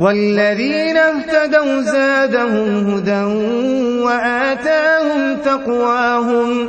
وَالَّذِينَ اهْتَدَوْا زَادَهُمْ هُدًى وَآتَاهُمْ تَقْوَاهُمْ